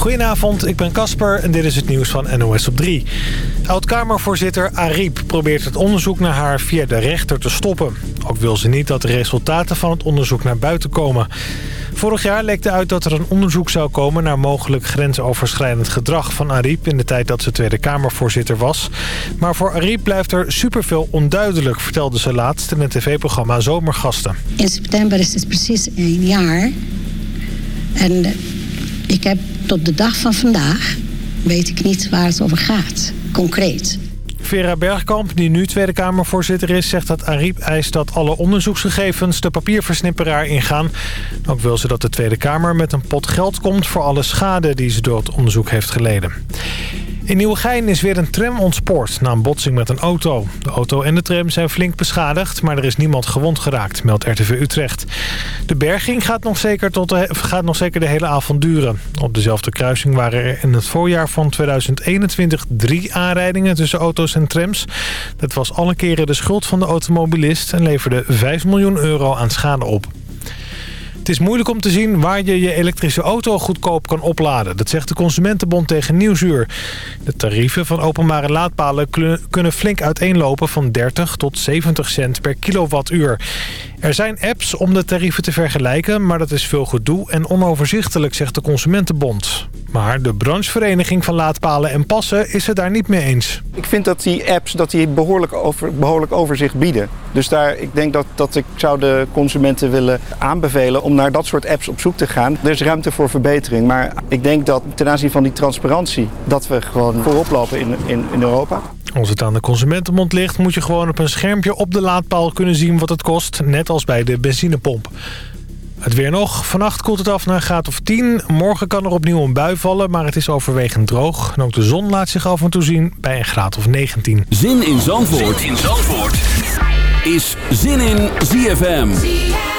Goedenavond, ik ben Casper en dit is het nieuws van NOS op 3. Oud-Kamervoorzitter Ariep probeert het onderzoek naar haar via de rechter te stoppen. Ook wil ze niet dat de resultaten van het onderzoek naar buiten komen. Vorig jaar lekte uit dat er een onderzoek zou komen... naar mogelijk grensoverschrijdend gedrag van Ariep... in de tijd dat ze Tweede Kamervoorzitter was. Maar voor Ariep blijft er superveel onduidelijk... vertelde ze laatst in het tv-programma Zomergasten. In september is het precies één jaar. En ik heb tot de dag van vandaag... weet ik niet waar het over gaat, concreet. Vera Bergkamp, die nu Tweede Kamervoorzitter is... zegt dat Ariep eist dat alle onderzoeksgegevens de papierversnipperaar ingaan. Ook wil ze dat de Tweede Kamer met een pot geld komt... voor alle schade die ze door het onderzoek heeft geleden. In Nieuwegein is weer een tram ontspoord na een botsing met een auto. De auto en de tram zijn flink beschadigd, maar er is niemand gewond geraakt, meldt RTV Utrecht. De berging gaat nog zeker, tot gaat nog zeker de hele avond duren. Op dezelfde kruising waren er in het voorjaar van 2021 drie aanrijdingen tussen auto's en trams. Dat was alle keren de schuld van de automobilist en leverde 5 miljoen euro aan schade op. Het is moeilijk om te zien waar je je elektrische auto goedkoop kan opladen. Dat zegt de Consumentenbond tegen Nieuwsuur. De tarieven van openbare laadpalen kunnen flink uiteenlopen van 30 tot 70 cent per kilowattuur. Er zijn apps om de tarieven te vergelijken, maar dat is veel gedoe en onoverzichtelijk, zegt de Consumentenbond. Maar de branchevereniging van laadpalen en passen is het daar niet mee eens. Ik vind dat die apps dat die behoorlijk, over, behoorlijk overzicht bieden. Dus daar, ik denk dat, dat ik zou de consumenten willen aanbevelen om naar dat soort apps op zoek te gaan. Er is ruimte voor verbetering, maar ik denk dat ten aanzien van die transparantie... dat we gewoon voorop lopen in, in, in Europa. Als het aan de consumentenmond ligt, moet je gewoon op een schermpje op de laadpaal kunnen zien wat het kost. Net als bij de benzinepomp. Het weer nog. Vannacht koelt het af naar een graad of 10. Morgen kan er opnieuw een bui vallen, maar het is overwegend droog. En ook de zon laat zich af en toe zien bij een graad of 19. Zin in Zandvoort, zin in Zandvoort. is Zin in ZFM. ZFM.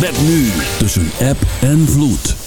Met nu tussen app en vloed.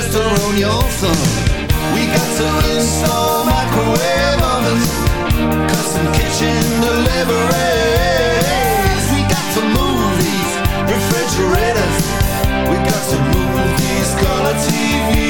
twister on your thumb. We got to install microwave ovens, custom kitchen deliveries. We got to movies, refrigerators. We got to movies, color TV.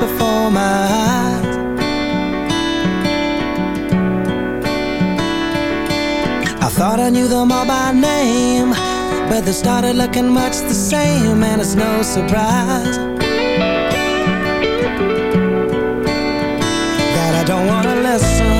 before my eyes. I thought I knew them all by name But they started looking much the same And it's no surprise That I don't wanna listen.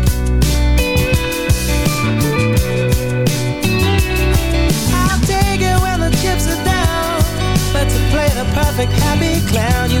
play the perfect happy clown. You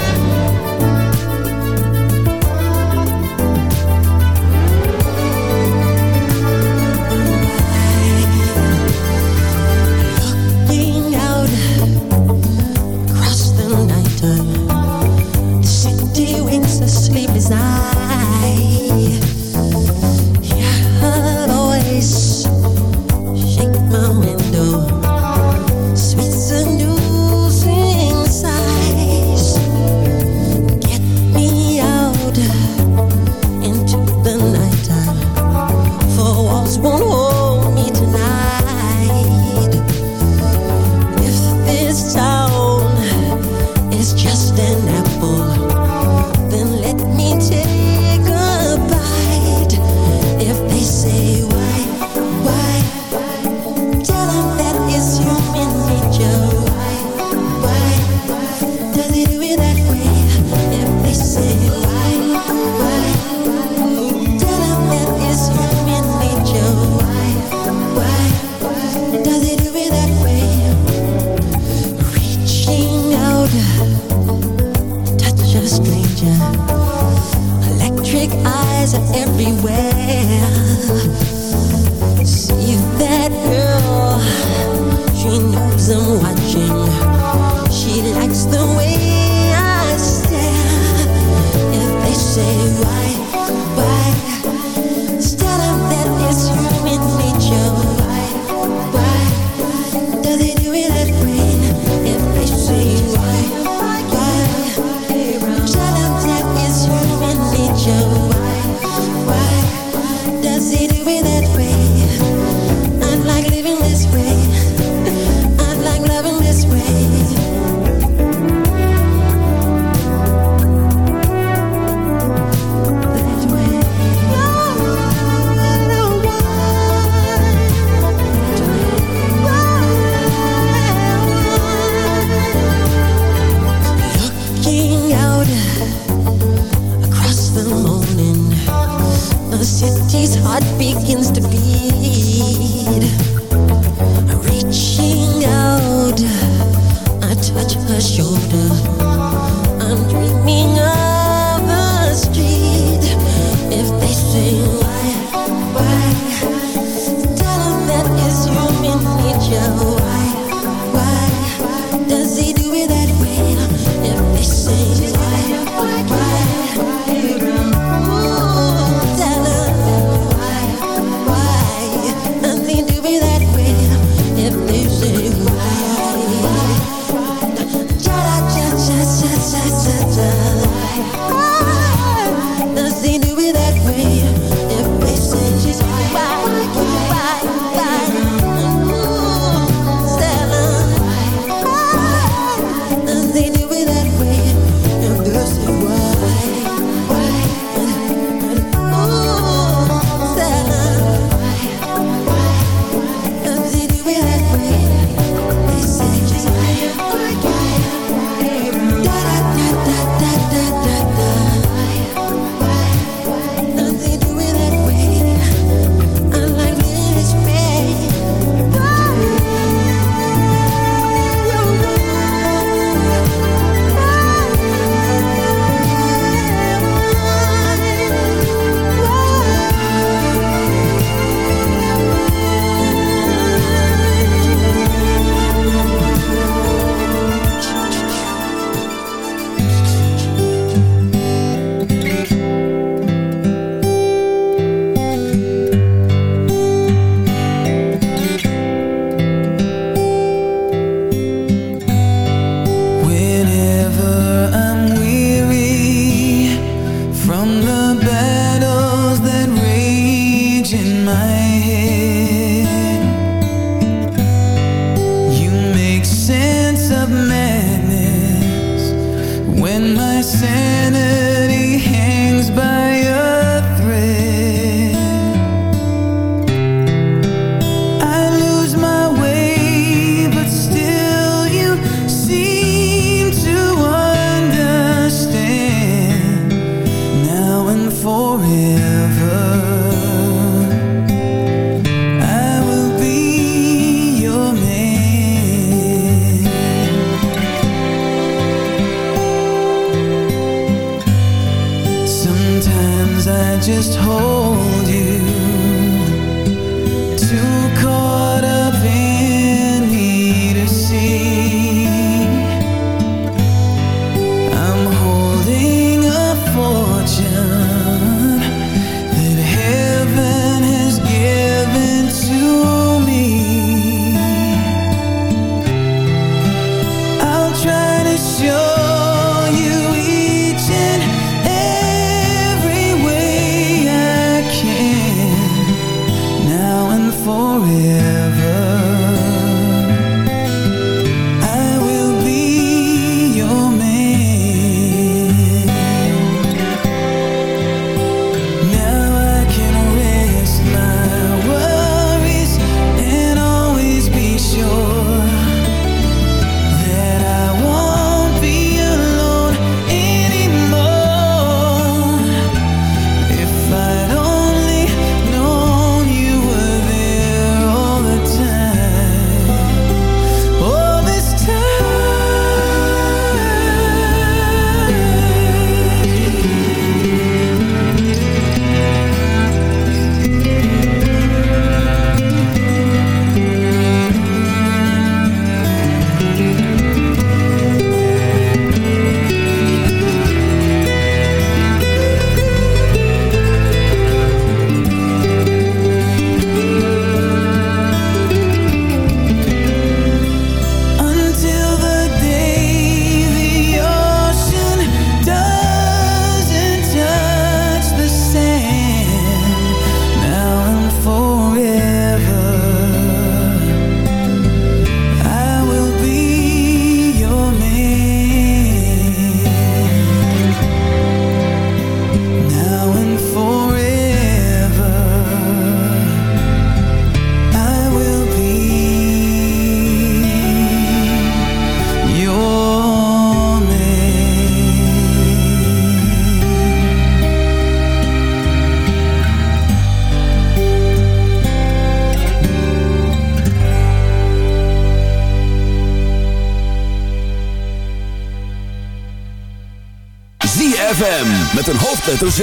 Met een hoofdletter Z.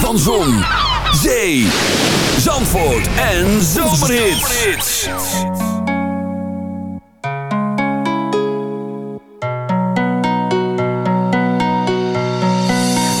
Van Zon, Zee, Zandvoort en Zomerhits.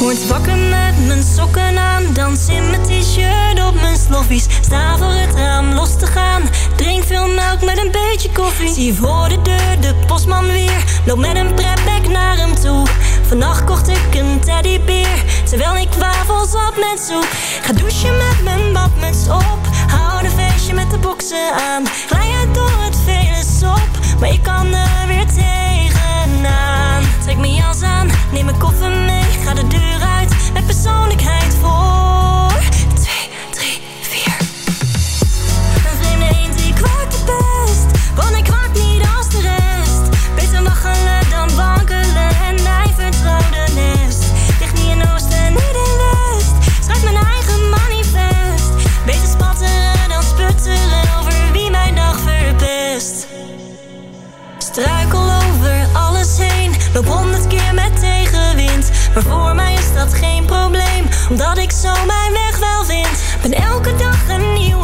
Word wakker met mijn sokken aan. Dans in mijn t-shirt op mijn sloffies. Sta voor het raam los te gaan. Drink veel melk met een beetje koffie. Zie voor de deur de postman weer. Loop met een prepback naar hem toe Vannacht kocht ik een teddybeer, terwijl ik wafels op met soep. Ga douchen met mijn badmuts op, hou een feestje met de boksen aan. Glij uit door het vele op, maar ik kan er weer tegenaan. Trek mijn jas aan, neem mijn koffer mee, ga de deur uit, met persoonlijkheid vol. Loop honderd keer met tegenwind, maar voor mij is dat geen probleem, omdat ik zo mijn weg wel vind. Ben elke dag een nieuw.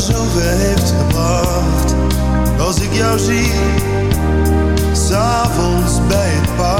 Jou zover heeft gebracht. Als ik jou zie, s'avonds bij het park.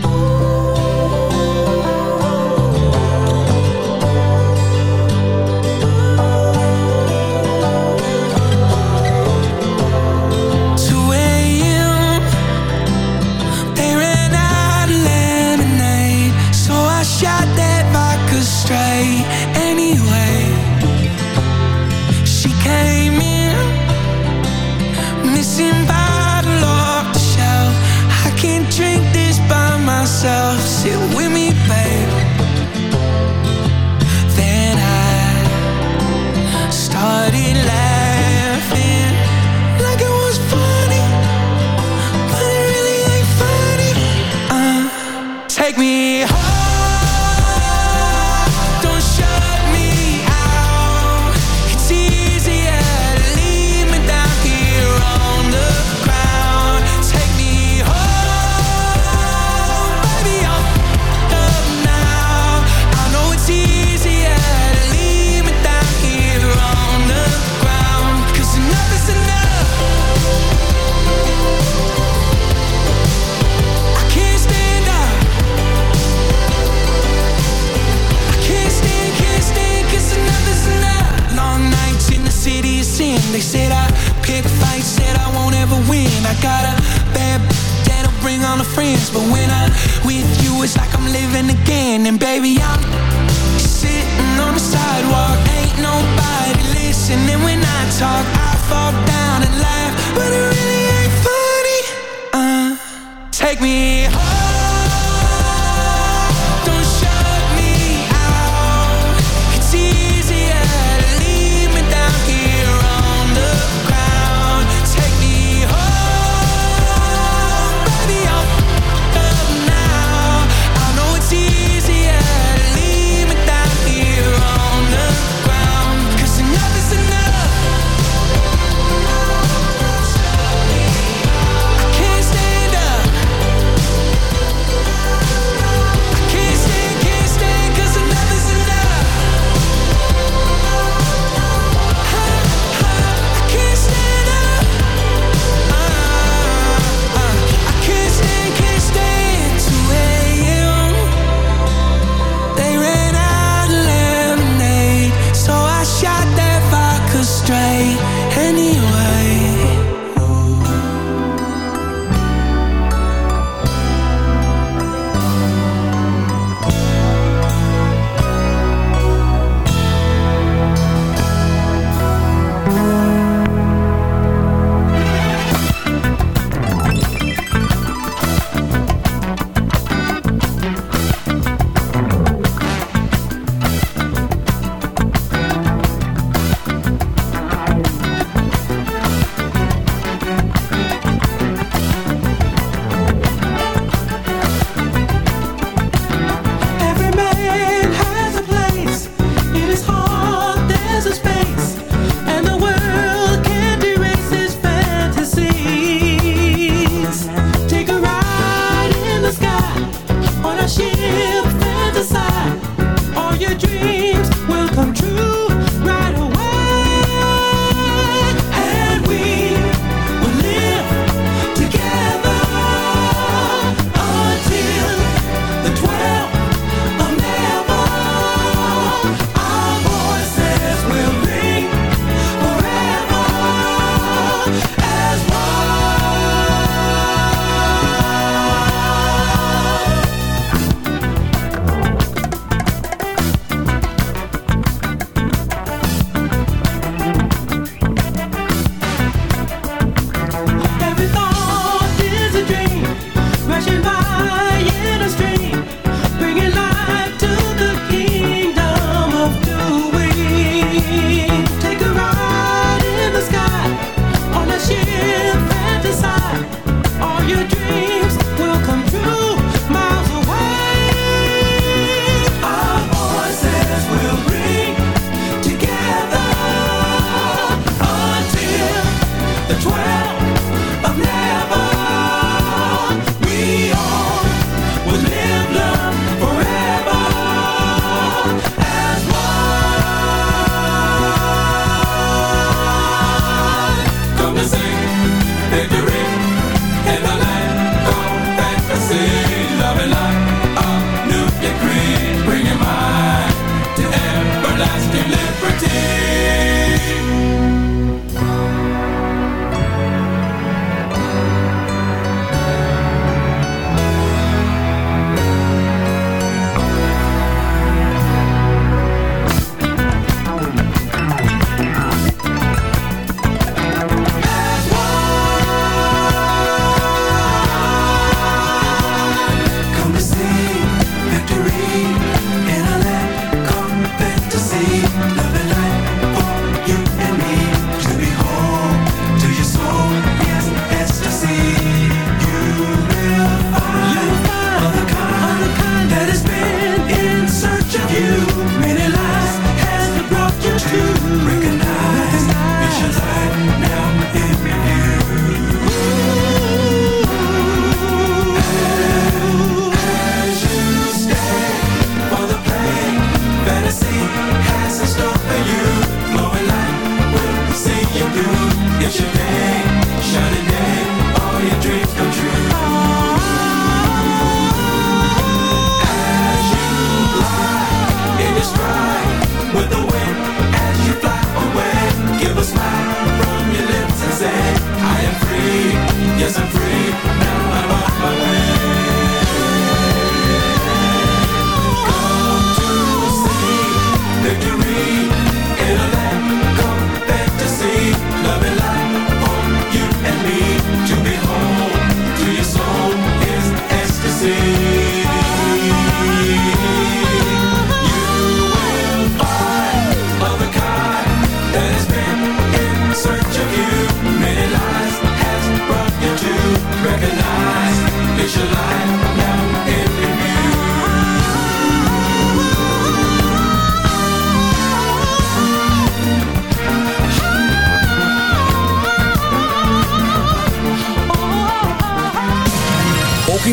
Myself,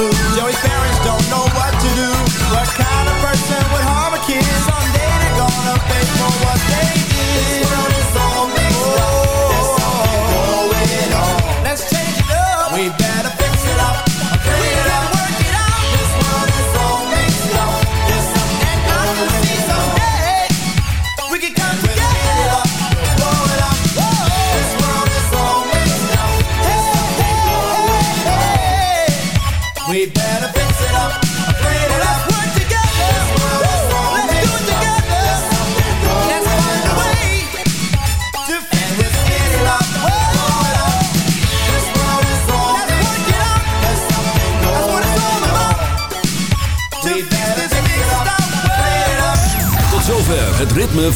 clue